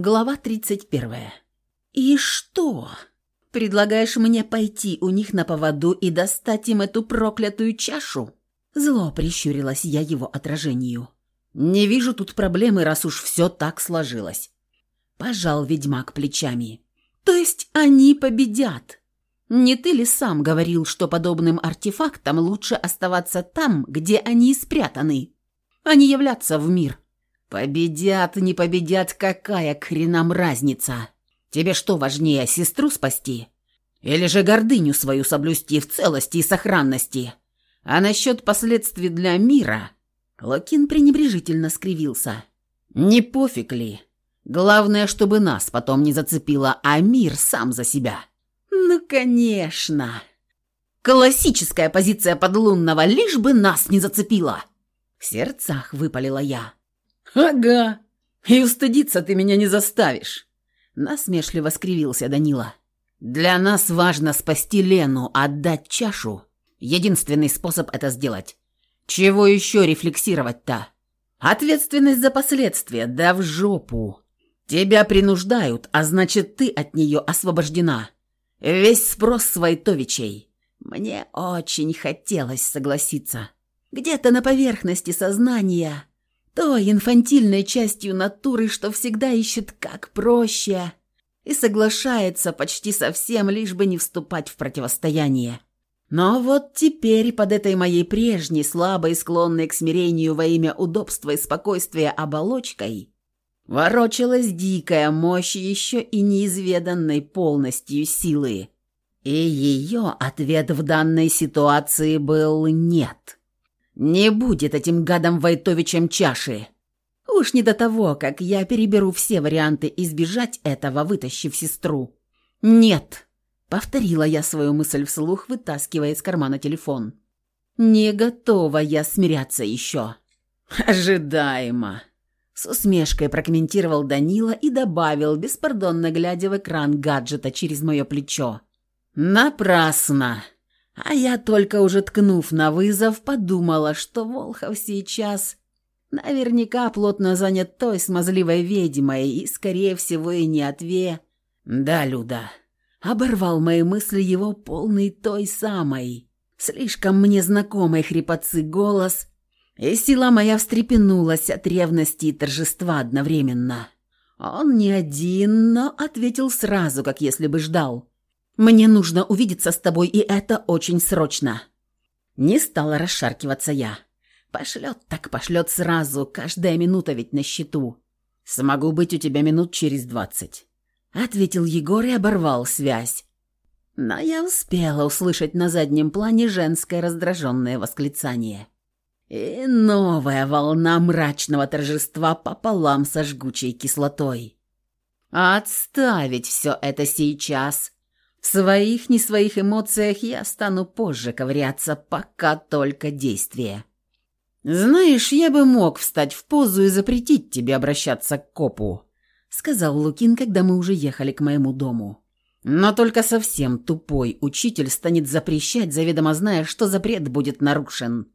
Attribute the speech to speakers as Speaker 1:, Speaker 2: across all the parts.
Speaker 1: Глава 31. «И что? Предлагаешь мне пойти у них на поводу и достать им эту проклятую чашу?» Зло прищурилась я его отражению. «Не вижу тут проблемы, раз уж все так сложилось». Пожал ведьмак плечами. «То есть они победят?» «Не ты ли сам говорил, что подобным артефактам лучше оставаться там, где они спрятаны, а не являться в мир?» «Победят, не победят, какая к хренам разница? Тебе что важнее, сестру спасти? Или же гордыню свою соблюсти в целости и сохранности? А насчет последствий для мира...» Локин пренебрежительно скривился. «Не пофиг ли? Главное, чтобы нас потом не зацепило, а мир сам за себя». «Ну, конечно!» «Классическая позиция подлунного, лишь бы нас не зацепило!» В сердцах выпалила я.
Speaker 2: «Ага, и устыдиться ты меня не заставишь!»
Speaker 1: Насмешливо скривился Данила. «Для нас важно спасти Лену, отдать чашу. Единственный способ это сделать. Чего еще рефлексировать-то? Ответственность за последствия, да в жопу. Тебя принуждают, а значит, ты от нее освобождена. Весь спрос с Войтовичей. Мне очень хотелось согласиться. Где-то на поверхности сознания той инфантильной частью натуры, что всегда ищет как проще и соглашается почти со всем, лишь бы не вступать в противостояние. Но вот теперь под этой моей прежней, слабой, склонной к смирению во имя удобства и спокойствия оболочкой, ворочалась дикая мощь еще и неизведанной полностью силы. И ее ответ в данной ситуации был «нет». Не будет этим гадом Войтовичем чаши. Уж не до того, как я переберу все варианты избежать этого, вытащив сестру. Нет, повторила я свою мысль вслух, вытаскивая из кармана телефон. Не готова я смиряться еще. Ожидаемо. С усмешкой прокомментировал Данила и добавил, беспардонно глядя в экран гаджета через мое плечо. «Напрасно!» А я только уже ткнув на вызов, подумала, что Волхов сейчас наверняка плотно занят той смазливой ведьмой и, скорее всего, и не отве. Да, Люда, оборвал мои мысли его полный той самой, слишком мне знакомой хрипотцы голос, и сила моя встрепенулась от ревности и торжества одновременно. Он не один, но ответил сразу, как если бы ждал. Мне нужно увидеться с тобой, и это очень срочно». Не стала расшаркиваться я. Пошлет так пошлет сразу, каждая минута ведь на счету. Смогу быть у тебя минут через двадцать. Ответил Егор и оборвал связь. Но я успела услышать на заднем плане женское раздраженное восклицание. И новая волна мрачного торжества пополам со жгучей кислотой. «Отставить все это сейчас!» В своих, не своих эмоциях я стану позже ковыряться, пока только действие. «Знаешь, я бы мог встать в позу и запретить тебе обращаться к копу», сказал Лукин, когда мы уже ехали к моему дому. «Но только совсем тупой учитель станет запрещать, заведомо зная, что запрет будет нарушен».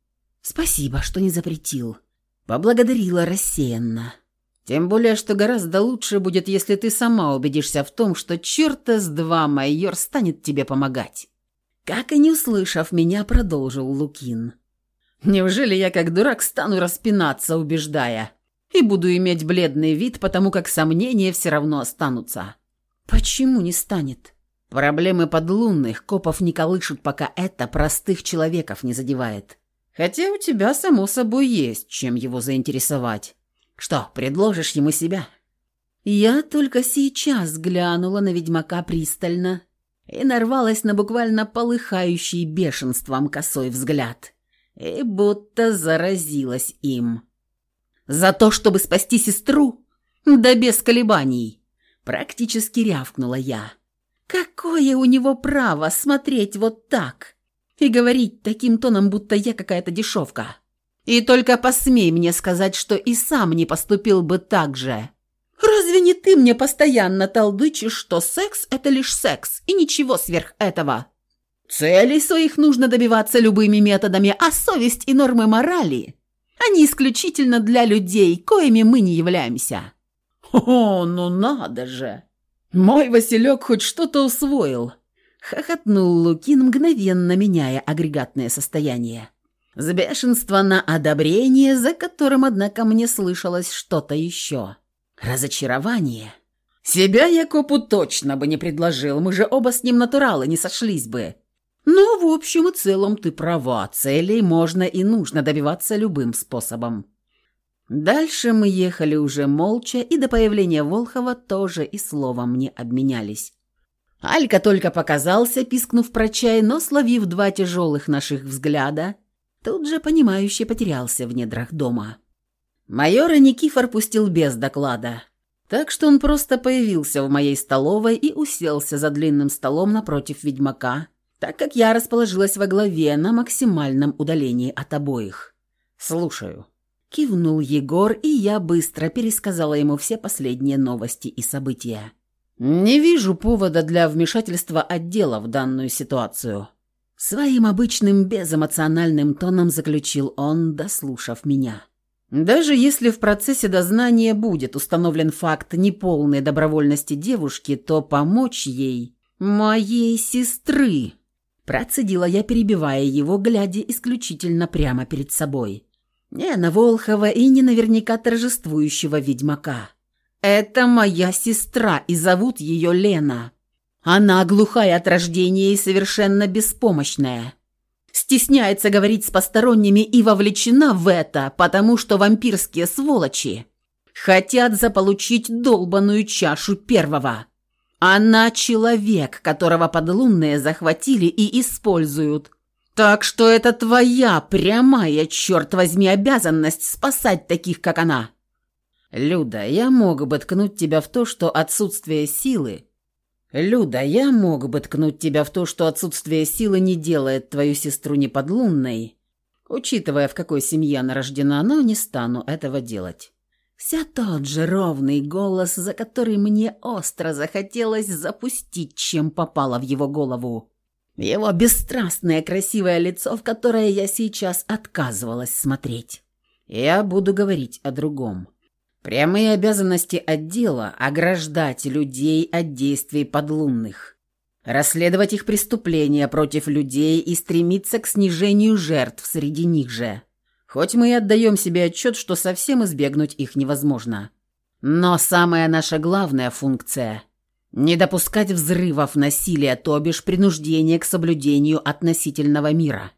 Speaker 1: «Спасибо, что не запретил», поблагодарила рассеянно. Тем более, что гораздо лучше будет, если ты сама убедишься в том, что черта с два майор станет тебе помогать». Как и не услышав меня, продолжил Лукин. «Неужели я как дурак стану распинаться, убеждая, и буду иметь бледный вид, потому как сомнения все равно останутся?» «Почему не станет?» «Проблемы подлунных копов не колышут, пока это простых человеков не задевает. Хотя у тебя, само собой, есть чем его заинтересовать». Что, предложишь ему себя?» Я только сейчас глянула на ведьмака пристально и нарвалась на буквально полыхающий бешенством косой взгляд. И будто заразилась им. «За то, чтобы спасти сестру? Да без колебаний!» Практически рявкнула я. «Какое у него право смотреть вот так и говорить таким тоном, будто я какая-то дешевка?» И только посмей мне сказать, что и сам не поступил бы так же. Разве не ты мне постоянно толдычишь, что секс – это лишь секс, и ничего сверх этого? Целей своих нужно добиваться любыми методами, а совесть и нормы морали – они исключительно для людей, коими мы не являемся.
Speaker 2: «О, ну надо же! Мой Василек хоть что-то усвоил!»
Speaker 1: Хохотнул Лукин, мгновенно меняя агрегатное состояние. С бешенства на одобрение, за которым, однако, мне слышалось что-то еще. Разочарование. Себя я копу точно бы не предложил, мы же оба с ним натуралы не сошлись бы. Но, в общем и целом, ты права, целей можно и нужно добиваться любым способом. Дальше мы ехали уже молча, и до появления Волхова тоже и словом не обменялись. Алька только показался, пискнув про чай, но, словив два тяжелых наших взгляда, тут же понимающе потерялся в недрах дома. Майора Никифор пустил без доклада, так что он просто появился в моей столовой и уселся за длинным столом напротив ведьмака, так как я расположилась во главе на максимальном удалении от обоих. «Слушаю», — кивнул Егор, и я быстро пересказала ему все последние новости и события. «Не вижу повода для вмешательства отдела в данную ситуацию». Своим обычным безэмоциональным тоном заключил он, дослушав меня. Даже если в процессе дознания будет установлен факт неполной добровольности девушки, то помочь ей, моей сестры, процедила я, перебивая его, глядя исключительно прямо перед собой. Не на Волхова и не наверняка торжествующего ведьмака. Это моя сестра, и зовут ее Лена. Она глухая от рождения и совершенно беспомощная. Стесняется говорить с посторонними и вовлечена в это, потому что вампирские сволочи хотят заполучить долбаную чашу первого. Она человек, которого подлунные захватили и используют. Так что это твоя прямая, черт возьми, обязанность спасать таких, как она. «Люда, я мог бы ткнуть тебя в то, что отсутствие силы...» «Люда, я мог бы ткнуть тебя в то, что отсутствие силы не делает твою сестру неподлунной, учитывая, в какой семье она рождена, но не стану этого делать». Вся тот же ровный голос, за который мне остро захотелось запустить, чем попало в его голову. Его бесстрастное красивое лицо, в которое я сейчас отказывалась смотреть. Я буду говорить о другом. Прямые обязанности отдела – ограждать людей от действий подлунных, расследовать их преступления против людей и стремиться к снижению жертв среди них же. Хоть мы и отдаем себе отчет, что совсем избегнуть их невозможно. Но самая наша главная функция – не допускать взрывов насилия, то бишь принуждения к соблюдению относительного мира.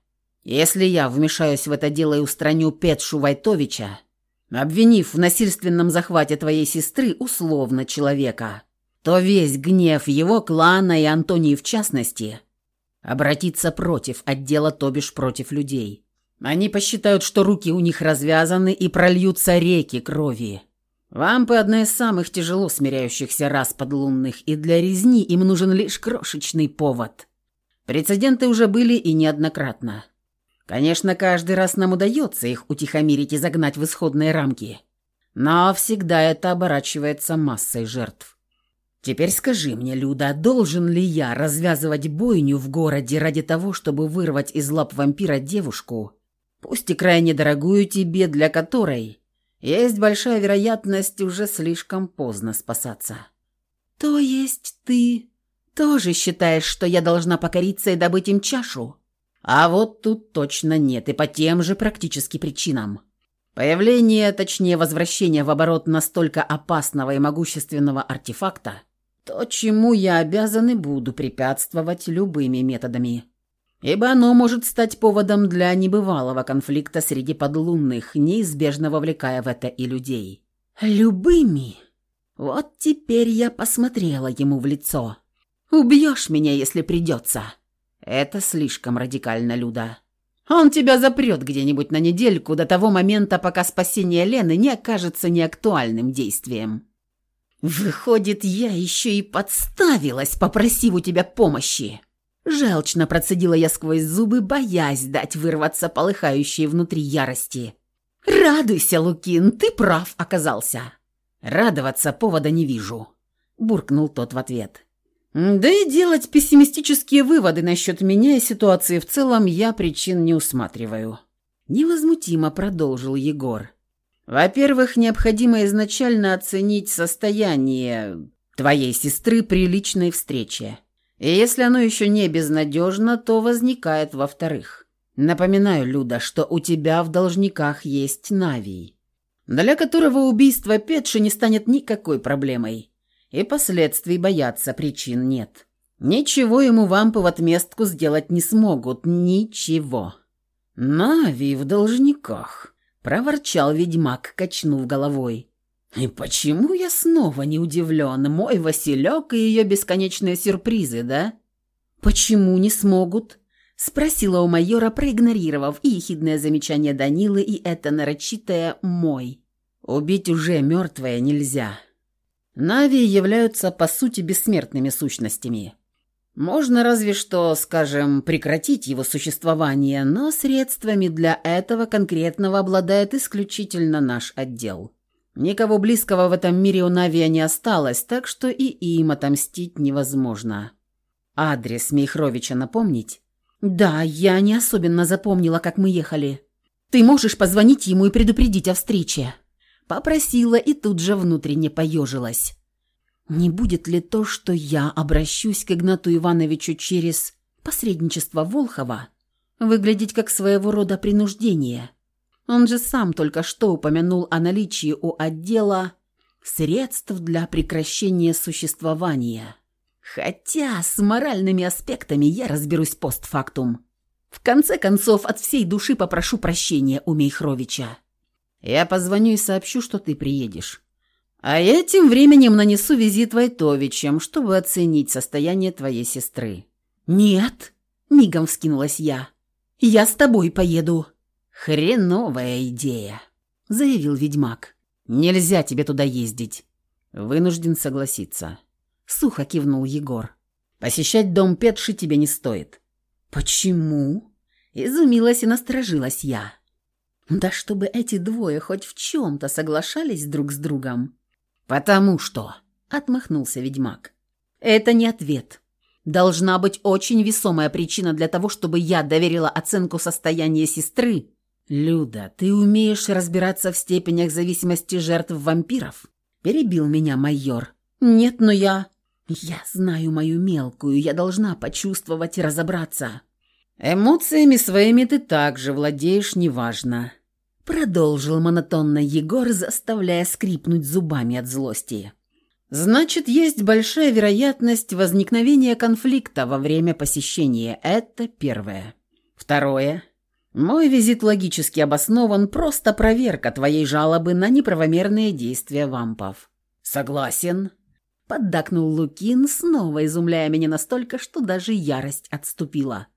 Speaker 1: Если я вмешаюсь в это дело и устраню Петшу Вайтовича – обвинив в насильственном захвате твоей сестры условно человека, то весь гнев его клана и Антонии в частности обратится против отдела, то бишь против людей. Они посчитают, что руки у них развязаны и прольются реки крови. Вампы – одна из самых тяжело смиряющихся рас подлунных, и для резни им нужен лишь крошечный повод. Прецеденты уже были и неоднократно. Конечно, каждый раз нам удается их утихомирить и загнать в исходные рамки. Но всегда это оборачивается массой жертв. Теперь скажи мне, Люда, должен ли я развязывать бойню в городе ради того, чтобы вырвать из лап вампира девушку, пусть и крайне дорогую тебе, для которой есть большая вероятность уже слишком поздно спасаться? То есть ты тоже считаешь, что я должна покориться и добыть им чашу? А вот тут точно нет, и по тем же практически причинам. Появление, точнее возвращение в оборот настолько опасного и могущественного артефакта, то, чему я обязан и буду препятствовать любыми методами. Ибо оно может стать поводом для небывалого конфликта среди подлунных, неизбежно вовлекая в это и людей. Любыми? Вот теперь я посмотрела ему в лицо. Убьешь меня, если придется. Это слишком радикально, Люда. Он тебя запрет где-нибудь на недельку до того момента, пока спасение Лены не окажется неактуальным действием. Выходит, я еще и подставилась, попросив у тебя помощи. Желчно процедила я сквозь зубы, боясь дать вырваться полыхающей внутри ярости. «Радуйся, Лукин, ты прав оказался». «Радоваться повода не вижу», – буркнул тот в ответ. Да и делать пессимистические выводы насчет меня и ситуации в целом я причин не усматриваю. Невозмутимо продолжил Егор. Во-первых, необходимо изначально оценить состояние твоей сестры при личной встрече. И если оно еще не безнадежно, то возникает во-вторых. Напоминаю, Люда, что у тебя в должниках есть Навий, для которого убийство Петши не станет никакой проблемой, и последствий бояться причин нет. Ничего ему вампы в отместку сделать не смогут, ничего. Навий в должниках, проворчал ведьмак, качнув головой. И почему я снова не удивлен? Мой Василек и ее бесконечные сюрпризы, да? Почему не смогут? Спросила у майора, проигнорировав и ехидное замечание Данилы, и это нарочитое «мой». Убить уже мертвое нельзя. Нави являются, по сути, бессмертными сущностями. Можно разве что, скажем, прекратить его существование, но средствами для этого конкретного обладает исключительно наш отдел. Никого близкого в этом мире у Навия не осталось, так что и им отомстить невозможно. Адрес Мейхровича напомнить? Да, я не особенно запомнила, как мы ехали. Ты можешь позвонить ему и предупредить о встрече. Попросила и тут же внутренне поежилась. Не будет ли то, что я обращусь к Игнату Ивановичу через посредничество Волхова, выглядеть как своего рода принуждение? Он же сам только что упомянул о наличии у отдела средств для прекращения существования. Хотя с моральными аспектами я разберусь постфактум. В конце концов, от всей души попрошу прощения у Мейхровича. Я позвоню и сообщу, что ты приедешь. А я тем временем нанесу визит Войтовичам, чтобы оценить состояние твоей сестры. «Нет», — мигом вскинулась я, — «я с тобой поеду». «Хреновая идея», — заявил ведьмак. «Нельзя тебе туда ездить». «Вынужден согласиться». Сухо кивнул Егор. «Посещать дом Петши тебе не стоит». «Почему?» Изумилась и насторожилась я. «Да чтобы эти двое хоть в чем-то соглашались друг с другом». «Потому что...» — отмахнулся ведьмак. «Это не ответ. Должна быть очень весомая причина для того, чтобы я доверила оценку состояния сестры «Люда, ты умеешь разбираться в степенях зависимости жертв вампиров?» – перебил меня майор. «Нет, но я...» «Я знаю мою мелкую, я должна почувствовать и разобраться». «Эмоциями своими ты также владеешь, неважно», – продолжил монотонно Егор, заставляя скрипнуть зубами от злости. «Значит, есть большая вероятность возникновения конфликта во время посещения. Это первое. Второе – мой визит логически обоснован, просто проверка твоей жалобы на неправомерные действия вампов. Согласен. Поддакнул Лукин, снова изумляя меня настолько, что даже ярость отступила.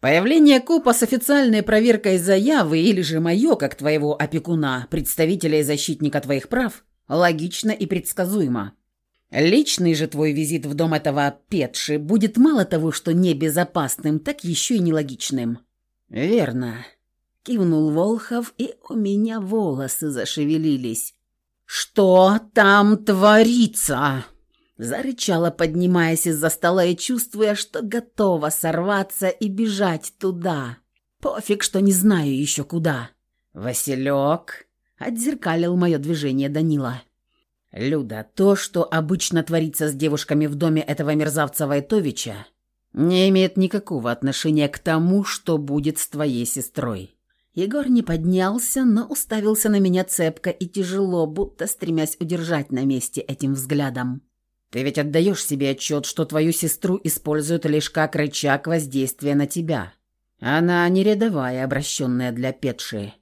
Speaker 1: Появление копа с официальной проверкой заявы или же мое, как твоего опекуна, представителя и защитника твоих прав, логично и предсказуемо. Личный же твой визит в дом этого Петши будет мало того, что небезопасным, так еще и нелогичным. «Верно», — кивнул Волхов, и у меня волосы зашевелились. «Что там творится?» Зарычала, поднимаясь из-за стола и чувствуя, что готова сорваться и бежать туда. Пофиг, что не знаю еще куда. «Василек!» — отзеркалил мое движение Данила. «Люда, то, что обычно творится с девушками в доме этого мерзавца Войтовича, не имеет никакого отношения к тому, что будет с твоей сестрой». Егор не поднялся, но уставился на меня цепко и тяжело, будто стремясь удержать на месте этим взглядом. «Ты ведь отдаешь себе отчет, что твою сестру используют лишь как рычаг воздействия на тебя. Она не рядовая, обращенная для Петши.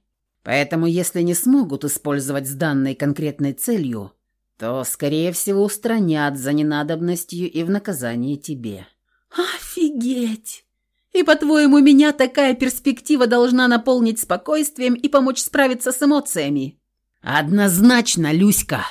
Speaker 1: Поэтому если не смогут использовать с данной конкретной целью, то, скорее всего, устранят за ненадобностью и в наказание тебе». «Офигеть! И, по-твоему, меня такая перспектива должна наполнить спокойствием и помочь справиться с эмоциями?» «Однозначно, Люська!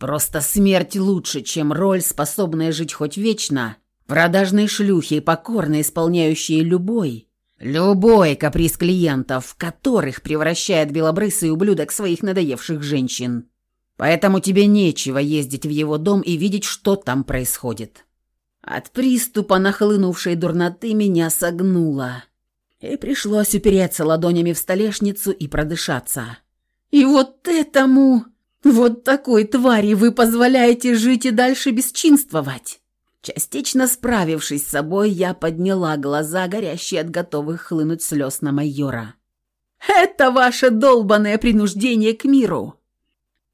Speaker 1: Просто смерть лучше, чем роль, способная жить хоть вечно, продажной шлюхи, покорно исполняющей любой, любой каприз клиентов, которых превращает белобрысый ублюдок своих надоевших женщин. Поэтому тебе нечего ездить в его дом и видеть, что там происходит». От приступа нахлынувшей дурноты меня согнуло, и пришлось упереться ладонями в столешницу и продышаться.
Speaker 2: И вот этому, вот такой твари вы позволяете жить и дальше бесчинствовать.
Speaker 1: Частично справившись с собой, я подняла глаза, горящие от готовых хлынуть слез на майора.
Speaker 2: «Это ваше долбанное принуждение к миру!»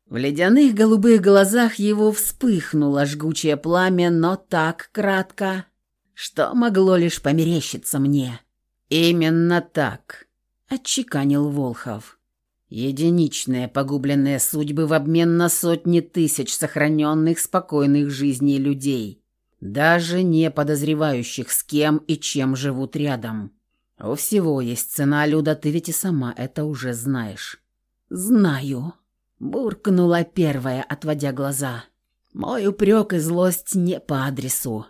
Speaker 1: В ледяных голубых глазах его вспыхнуло жгучее пламя, но так кратко, что могло лишь померещиться мне. «Именно так», — отчеканил Волхов. «Единичные погубленные судьбы в обмен на сотни тысяч сохраненных спокойных жизней людей, даже не подозревающих, с кем и чем живут рядом. У всего есть цена, Люда, ты ведь и сама это уже знаешь».
Speaker 2: «Знаю»,
Speaker 1: Буркнула первая, отводя глаза. Мой упрек и злость не по адресу.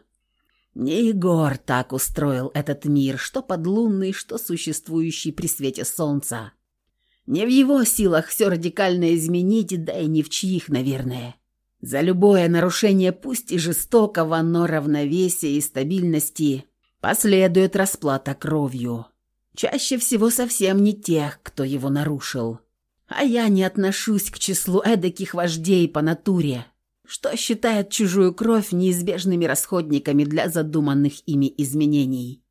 Speaker 1: Не Егор так устроил этот мир, что подлунный, что существующий при свете солнца. Не в его силах все радикально изменить, да и не в чьих, наверное. За любое нарушение, пусть и жестокого, но равновесия и стабильности, последует расплата кровью. Чаще всего совсем не тех, кто его нарушил. А я не отношусь к числу эдаких вождей по натуре, что считает чужую кровь неизбежными расходниками для задуманных ими изменений.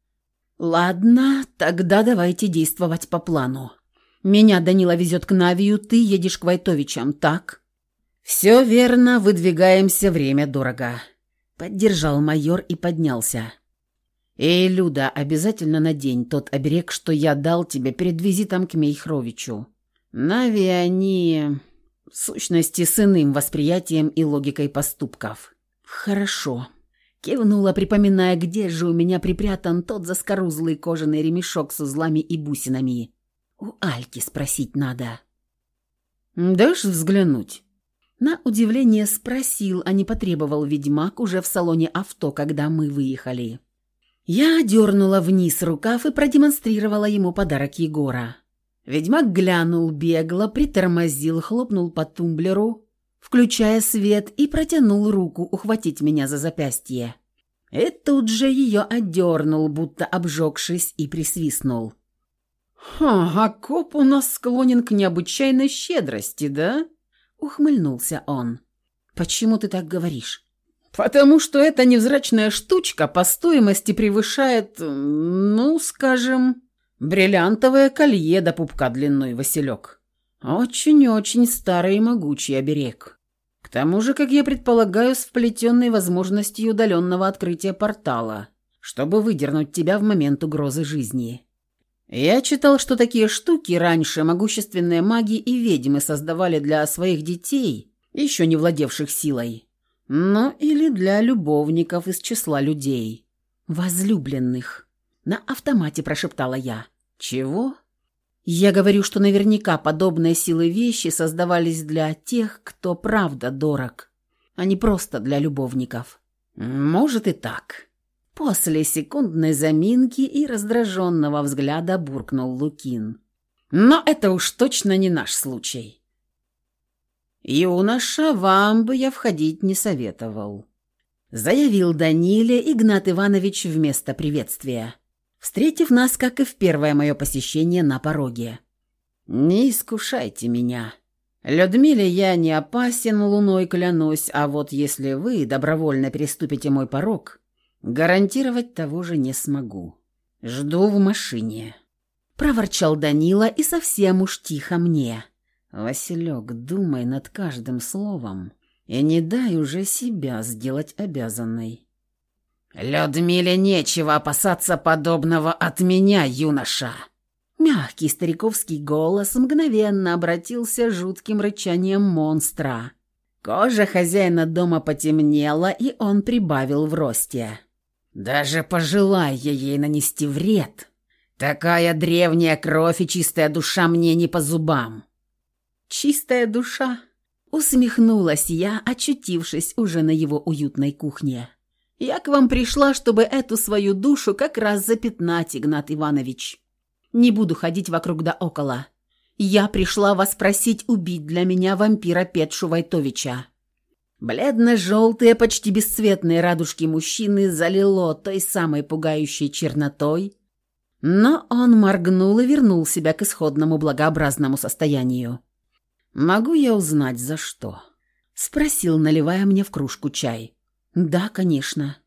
Speaker 1: Ладно, тогда давайте действовать по плану. Меня Данила везет к Навию, ты едешь к Войтовичам, так? Все верно, выдвигаемся, время дорого. Поддержал майор и поднялся. «Эй, Люда, обязательно надень тот оберег, что я дал тебе перед визитом к Мейхровичу. Нави они... в сущности, с иным восприятием и логикой поступков.
Speaker 2: Хорошо.
Speaker 1: Кивнула, припоминая, где же у меня припрятан тот заскорузлый кожаный ремешок с узлами и бусинами. У Альки спросить надо.
Speaker 2: «Дашь взглянуть?»
Speaker 1: На удивление спросил, а не потребовал ведьмак уже в салоне авто, когда мы выехали. Я дернула вниз рукав и продемонстрировала ему подарок Егора. Ведьмак глянул бегло, притормозил, хлопнул по тумблеру, включая свет, и протянул руку ухватить меня за запястье. И тут же ее отдернул, будто обжегшись, и присвистнул.
Speaker 2: «Ха, а коп у нас склонен к необычайной щедрости, да?» — ухмыльнулся он.
Speaker 1: «Почему ты так говоришь?»
Speaker 2: «Потому что эта невзрачная штучка по стоимости превышает, ну, скажем, Бриллиантовое колье до пупка длиной, Василек. Очень-очень старый и могучий оберег. К тому же, как я предполагаю, с вплетенной возможностью удаленного открытия портала, чтобы выдернуть тебя в момент угрозы жизни. Я читал, что такие штуки раньше могущественные маги и ведьмы создавали для своих детей, еще не владевших силой. Ну, или для любовников из числа людей.
Speaker 1: Возлюбленных. На автомате прошептала я.
Speaker 2: «Чего?»
Speaker 1: «Я говорю, что наверняка подобные силы вещи создавались для тех, кто правда дорог, а не просто для любовников».
Speaker 2: «Может и так».
Speaker 1: После секундной заминки и раздраженного взгляда буркнул Лукин.
Speaker 2: «Но это уж точно не наш случай».
Speaker 1: «Юноша, вам бы я входить не советовал», — заявил Даниле Игнат Иванович вместо приветствия встретив нас, как и в первое мое посещение на пороге. «Не искушайте меня. Людмиле я не опасен, луной клянусь, а вот если вы добровольно переступите мой порог, гарантировать того же не смогу. Жду в машине». Проворчал Данила и совсем уж тихо мне. «Василек, думай над каждым словом и не дай уже себя сделать обязанной».
Speaker 2: «Людмиле нечего опасаться подобного от меня, юноша!»
Speaker 1: Мягкий стариковский голос мгновенно обратился жутким рычанием монстра. Кожа хозяина дома потемнела, и он прибавил в росте.
Speaker 2: «Даже пожелая ей нанести вред, такая древняя кровь и чистая душа мне не по зубам».
Speaker 1: «Чистая душа?» — усмехнулась я, очутившись уже на его уютной кухне. Я к вам пришла, чтобы эту свою душу как раз запятнать, Игнат Иванович. Не буду ходить вокруг да около. Я пришла вас просить убить для меня вампира Петшу Войтовича. Бледно-желтые, почти бесцветные радужки мужчины залило той самой пугающей чернотой, но он моргнул и вернул себя к исходному благообразному состоянию.
Speaker 2: «Могу я узнать, за что?» Спросил, наливая мне в кружку чай. «Да, конечно».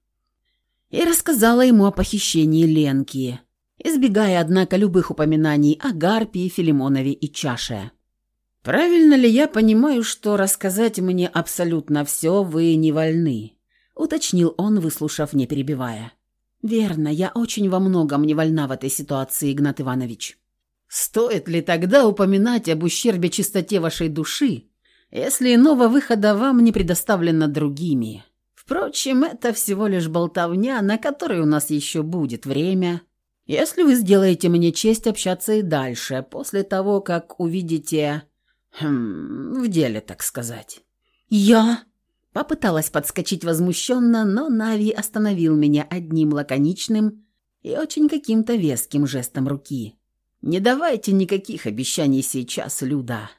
Speaker 2: И рассказала ему о похищении Ленки, избегая, однако, любых упоминаний о Гарпии, Филимонове и Чаше. «Правильно ли я понимаю, что рассказать мне абсолютно все вы не вольны?» — уточнил он, выслушав, не перебивая. «Верно, я очень во многом не вольна в этой ситуации, Игнат Иванович». «Стоит ли тогда упоминать об ущербе чистоте вашей души, если иного выхода вам не предоставлено другими? Впрочем, это всего лишь болтовня, на которой у нас еще будет время, если вы сделаете мне честь общаться и дальше, после того, как увидите... Хм, в деле, так сказать». «Я...» Попыталась подскочить возмущенно, но Нави остановил меня одним лаконичным и очень каким-то веским жестом руки. «Не давайте никаких обещаний сейчас, Люда,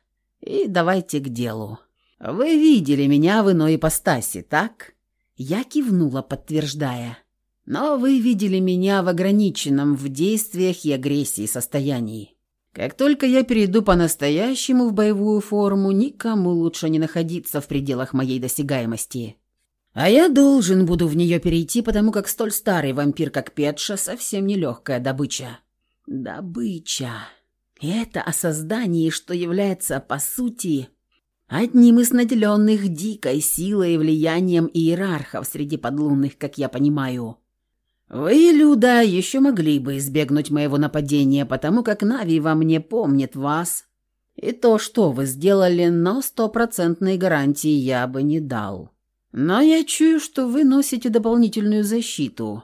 Speaker 2: и давайте к делу. Вы видели меня в иной ипостаси, так?» Я кивнула, подтверждая. «Но вы видели меня в ограниченном в действиях и агрессии состоянии. Как только я перейду по-настоящему в боевую форму, никому лучше не находиться в пределах моей досягаемости. А я должен буду в нее перейти, потому как столь старый вампир, как Петша, совсем не легкая добыча. Добыча. И это о создании, что является, по сути, одним из наделенных дикой силой и влиянием иерархов среди подлунных, как я понимаю. «Вы, Люда, еще могли бы избегнуть моего нападения, потому как Нави во мне помнит вас. И то, что вы сделали, но стопроцентной гарантии я бы не дал. Но я чую, что вы носите дополнительную защиту.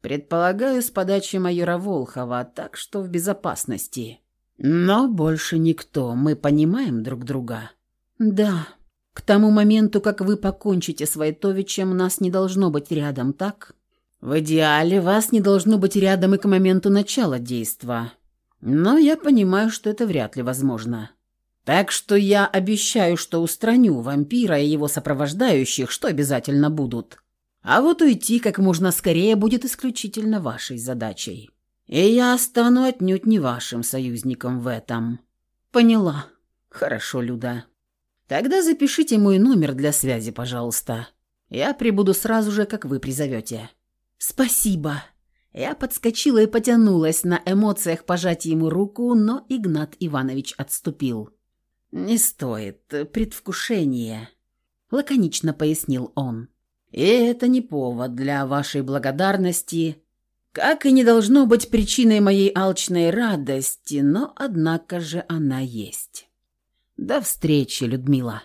Speaker 2: Предполагаю, с подачи майора Волхова, так что в безопасности. Но больше никто, мы понимаем друг друга?» «Да. К тому моменту, как вы покончите с Войтовичем, нас не должно быть рядом, так?» В идеале вас не должно быть рядом и к моменту начала действа. Но я понимаю, что это вряд ли возможно. Так что я обещаю, что устраню вампира и его сопровождающих, что обязательно будут. А вот уйти как можно скорее будет исключительно вашей задачей. И я стану отнюдь не вашим союзником в этом. Поняла. Хорошо, Люда. Тогда запишите мой номер для связи, пожалуйста. Я прибуду сразу же, как вы призовете. «Спасибо». Я подскочила и потянулась на эмоциях пожать ему руку, но Игнат Иванович отступил. «Не стоит. Предвкушение», — лаконично пояснил он. «И это не повод для вашей благодарности, как и не должно быть причиной моей алчной радости, но, однако же, она есть. До встречи, Людмила».